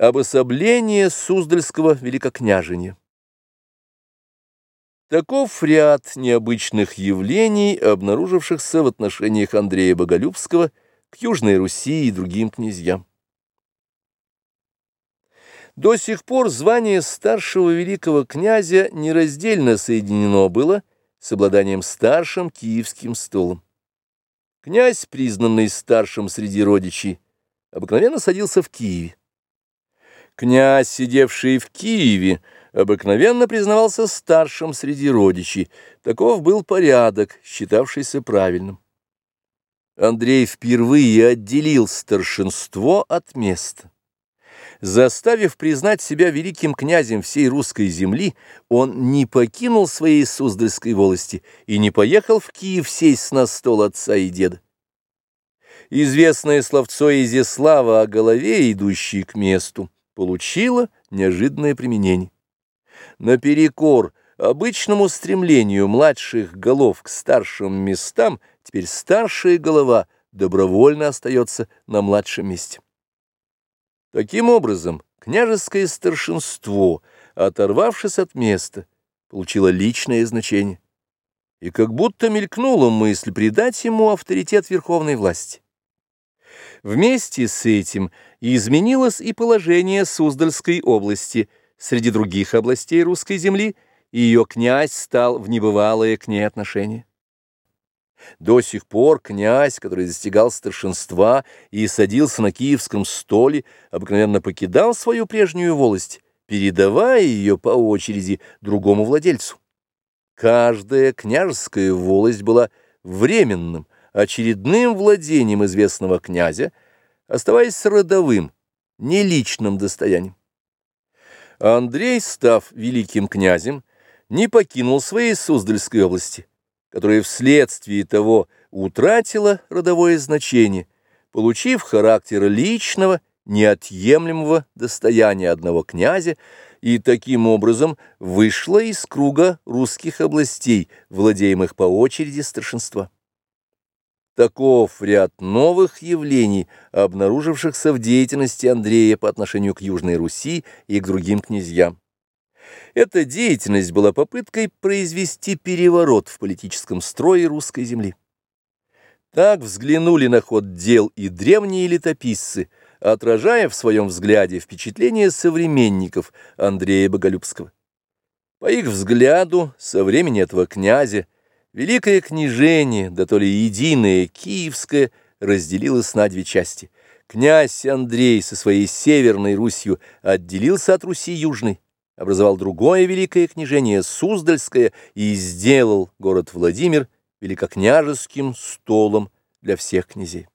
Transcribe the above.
Обособление Суздальского великокняжения. Таков ряд необычных явлений, обнаружившихся в отношениях Андрея Боголюбского к Южной Руси и другим князьям. До сих пор звание старшего великого князя нераздельно соединено было с обладанием старшим киевским столом. Князь, признанный старшим среди родичей, обыкновенно садился в Киеве. Князь, сидевший в Киеве, обыкновенно признавался старшим среди родичей. Таков был порядок, считавшийся правильным. Андрей впервые отделил старшинство от места. Заставив признать себя великим князем всей русской земли, он не покинул своей Суздальской волости и не поехал в Киев сесть на стол отца и деда. Известное словцо Изяслава о голове, идущей к месту, получила неожиданное применение. Наперекор обычному стремлению младших голов к старшим местам, теперь старшая голова добровольно остается на младшем месте. Таким образом, княжеское старшинство, оторвавшись от места, получило личное значение. И как будто мелькнула мысль придать ему авторитет верховной власти. Вместе с этим изменилось и положение Суздальской области среди других областей русской земли, и ее князь стал в небывалое к ней отношение. До сих пор князь, который достигал старшинства и садился на киевском столе, обыкновенно покидал свою прежнюю волость, передавая ее по очереди другому владельцу. Каждая княжеская волость была временным, очередным владением известного князя, оставаясь родовым, не личным достоянием. Андрей, став великим князем, не покинул своей Суздальской области, которая вследствие того утратила родовое значение, получив характер личного, неотъемлемого достояния одного князя, и таким образом вышла из круга русских областей, владеемых по очереди старшинства. Таков ряд новых явлений, обнаружившихся в деятельности Андрея по отношению к Южной Руси и к другим князьям. Эта деятельность была попыткой произвести переворот в политическом строе русской земли. Так взглянули на ход дел и древние летописцы, отражая в своем взгляде впечатление современников Андрея Боголюбского. По их взгляду, со времени этого князя, Великое княжение, да то ли единое, киевское, разделилось на две части. Князь Андрей со своей северной Русью отделился от Руси южной, образовал другое великое княжение Суздальское и сделал город Владимир великокняжеским столом для всех князей.